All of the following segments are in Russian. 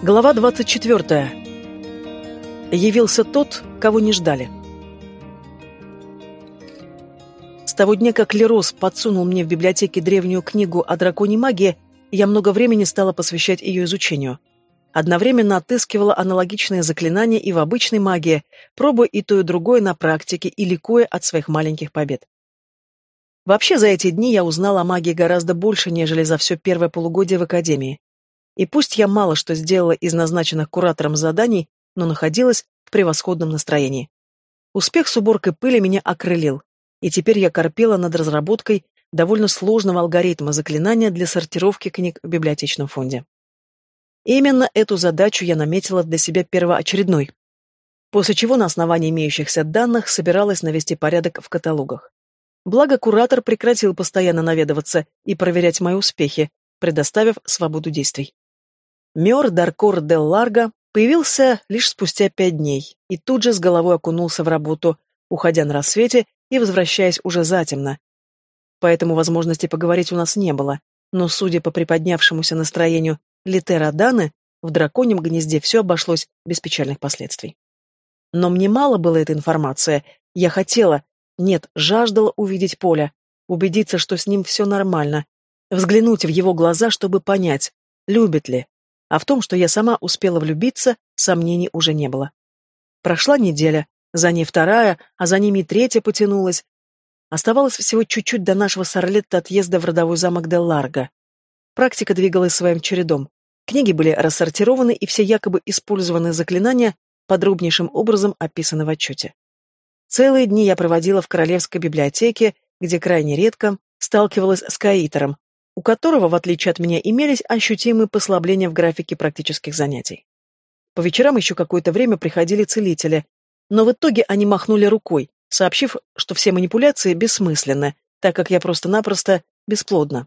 Глава 24. Явился тот, кого не ждали. С того дня, как Лерос подсунул мне в библиотеке древнюю книгу о драконе магии, я много времени стала посвящать ее изучению. Одновременно отыскивала аналогичные заклинания и в обычной магии, пробуя и то, и другое на практике и ликуя от своих маленьких побед. Вообще, за эти дни я узнала о магии гораздо больше, нежели за все первое полугодие в Академии. И пусть я мало что сделала из назначенных куратором заданий, но находилась в превосходном настроении. Успех с уборкой пыли меня окрылил, и теперь я корпела над разработкой довольно сложного алгоритма заклинания для сортировки книг в библиотечном фонде. именно эту задачу я наметила для себя первоочередной, после чего на основании имеющихся данных собиралась навести порядок в каталогах. Благо, куратор прекратил постоянно наведываться и проверять мои успехи, предоставив свободу действий. Мёр Даркор де Ларго появился лишь спустя пять дней и тут же с головой окунулся в работу, уходя на рассвете и возвращаясь уже затемно. Поэтому возможности поговорить у нас не было, но, судя по приподнявшемуся настроению Литера Даны, в драконьем гнезде все обошлось без печальных последствий. Но мне мало было этой информации. Я хотела, нет, жаждала увидеть Поля, убедиться, что с ним все нормально, взглянуть в его глаза, чтобы понять, любит ли, а в том, что я сама успела влюбиться, сомнений уже не было. Прошла неделя, за ней вторая, а за ними третья потянулась. Оставалось всего чуть-чуть до нашего с Орлетто отъезда в родовой замок де Ларго. Практика двигалась своим чередом. Книги были рассортированы, и все якобы использованные заклинания подробнейшим образом описаны в отчете. Целые дни я проводила в Королевской библиотеке, где крайне редко сталкивалась с Каитором, у которого, в отличие от меня, имелись ощутимые послабления в графике практических занятий. По вечерам еще какое-то время приходили целители, но в итоге они махнули рукой, сообщив, что все манипуляции бессмысленны, так как я просто-напросто бесплодна.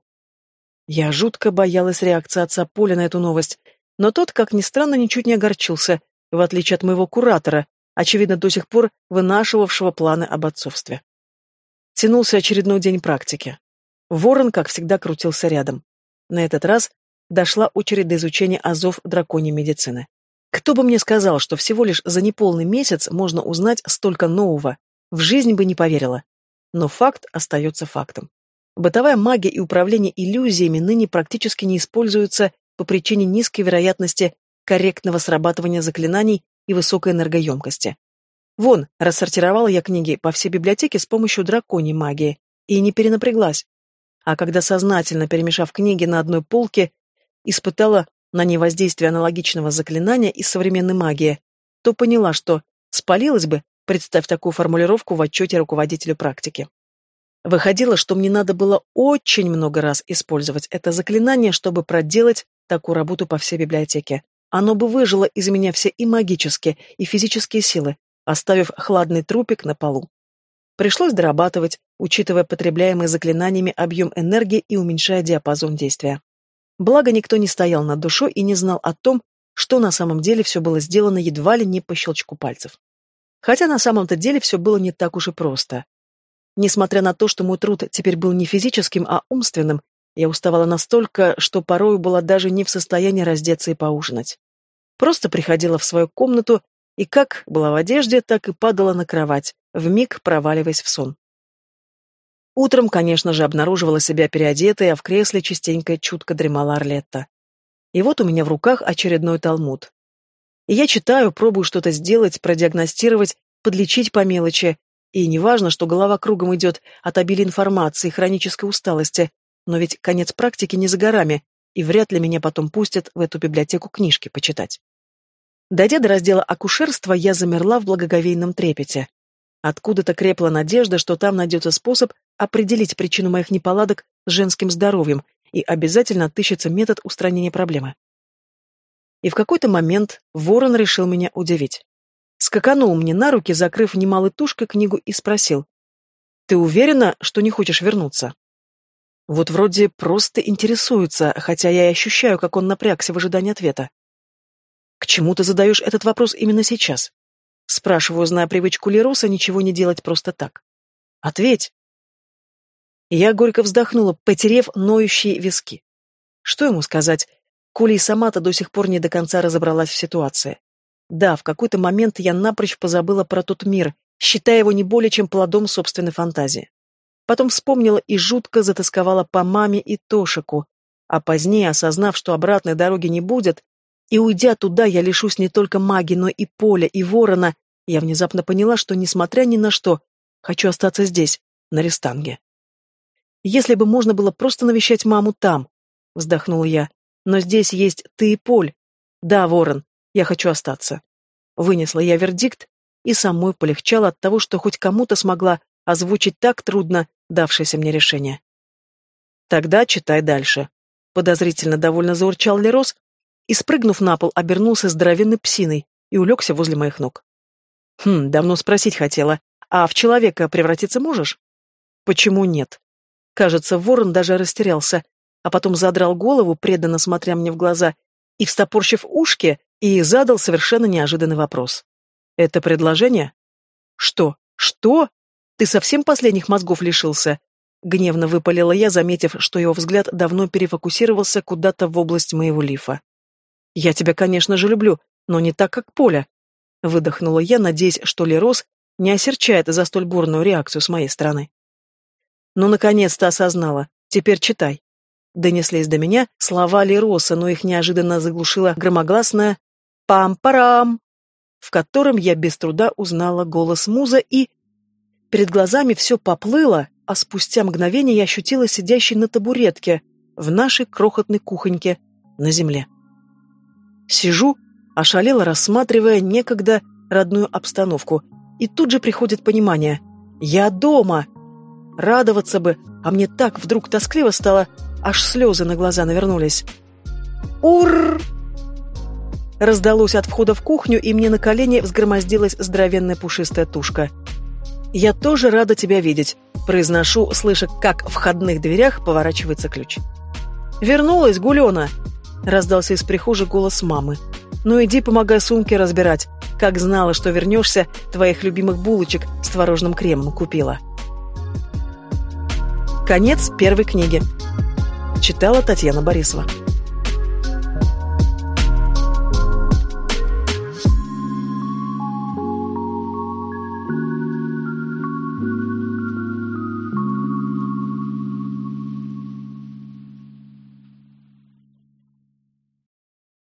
Я жутко боялась реакции отца Поля на эту новость, но тот, как ни странно, ничуть не огорчился, в отличие от моего куратора, очевидно, до сих пор вынашивавшего планы об отцовстве. Тянулся очередной день практики. Ворон, как всегда, крутился рядом. На этот раз дошла очередь до изучения азов драконьей медицины. Кто бы мне сказал, что всего лишь за неполный месяц можно узнать столько нового, в жизнь бы не поверила. Но факт остается фактом. Бытовая магия и управление иллюзиями ныне практически не используются по причине низкой вероятности корректного срабатывания заклинаний и высокой энергоемкости. Вон, рассортировала я книги по всей библиотеке с помощью драконьей магии и не перенапряглась а когда сознательно перемешав книги на одной полке, испытала на ней воздействие аналогичного заклинания из современной магии, то поняла, что спалилась бы, представь такую формулировку в отчете руководителю практики. Выходило, что мне надо было очень много раз использовать это заклинание, чтобы проделать такую работу по всей библиотеке. Оно бы выжило из меня все и магические, и физические силы, оставив хладный трупик на полу. Пришлось дорабатывать, учитывая потребляемый заклинаниями объем энергии и уменьшая диапазон действия. Благо, никто не стоял над душой и не знал о том, что на самом деле все было сделано едва ли не по щелчку пальцев. Хотя на самом-то деле все было не так уж и просто. Несмотря на то, что мой труд теперь был не физическим, а умственным, я уставала настолько, что порою была даже не в состоянии раздеться и поужинать. Просто приходила в свою комнату и как была в одежде, так и падала на кровать, вмиг проваливаясь в сон. Утром, конечно же, обнаруживала себя переодетой, а в кресле частенько чутко дремала Орлетта. И вот у меня в руках очередной талмуд. И я читаю, пробую что-то сделать, продиагностировать, подлечить по мелочи. И неважно, что голова кругом идет от обилия информации и хронической усталости, но ведь конец практики не за горами, и вряд ли меня потом пустят в эту библиотеку книжки почитать. Дойдя до раздела акушерства, я замерла в благоговейном трепете. Откуда-то крепла надежда, что там найдется способ определить причину моих неполадок с женским здоровьем и обязательно отыщется метод устранения проблемы. И в какой-то момент ворон решил меня удивить. Скаканул мне на руки, закрыв немалой тушкой книгу, и спросил. «Ты уверена, что не хочешь вернуться?» Вот вроде просто интересуется, хотя я и ощущаю, как он напрягся в ожидании ответа. «К чему ты задаешь этот вопрос именно сейчас?» Спрашиваю, зная привычку Леруса, ничего не делать просто так. Ответь. Я горько вздохнула, потерев ноющие виски. Что ему сказать? Коля и сама-то до сих пор не до конца разобралась в ситуации. Да, в какой-то момент я напрочь позабыла про тот мир, считая его не более чем плодом собственной фантазии. Потом вспомнила и жутко затасковала по маме и Тошику, а позднее, осознав, что обратной дороги не будет, и уйдя туда, я лишусь не только магии, но и поля, и ворона, я внезапно поняла, что, несмотря ни на что, хочу остаться здесь, на Рестанге. Если бы можно было просто навещать маму там, вздохнула я, но здесь есть ты и Поль. Да, Ворон, я хочу остаться. Вынесла я вердикт, и самой полегчало от того, что хоть кому-то смогла озвучить так трудно давшееся мне решение. Тогда читай дальше. Подозрительно довольно заурчал Лерос и, спрыгнув на пол, обернулся здоровенной псиной и улегся возле моих ног. Хм, давно спросить хотела, а в человека превратиться можешь? Почему нет? Кажется, ворон даже растерялся, а потом задрал голову, преданно смотря мне в глаза, и, встопорщив ушки, и задал совершенно неожиданный вопрос. «Это предложение?» «Что? Что? Ты совсем последних мозгов лишился?» Гневно выпалила я, заметив, что его взгляд давно перефокусировался куда-то в область моего лифа. «Я тебя, конечно же, люблю, но не так, как Поля», — выдохнула я, надеясь, что Лерос не осерчает за столь бурную реакцию с моей стороны. «Ну, наконец-то осознала. Теперь читай». Донеслись до меня слова Лероса, но их неожиданно заглушила громогласная «Пам-парам!», в котором я без труда узнала голос муза и... Перед глазами все поплыло, а спустя мгновение я ощутила сидящей на табуретке в нашей крохотной кухоньке на земле. Сижу, ошалела, рассматривая некогда родную обстановку, и тут же приходит понимание. Я дома! Радоваться бы, а мне так вдруг тоскливо стало, аж слезы на глаза навернулись. «Ур!» Раздалось от входа в кухню, и мне на колени взгромоздилась здоровенная пушистая тушка. «Я тоже рада тебя видеть», — произношу, слыша, как в входных дверях поворачивается ключ. «Вернулась, Гулена!» — раздался из прихожей голос мамы. «Ну иди помогай сумки разбирать. Как знала, что вернешься, твоих любимых булочек с творожным кремом купила». Конец первой книги. Читала Татьяна Борисова.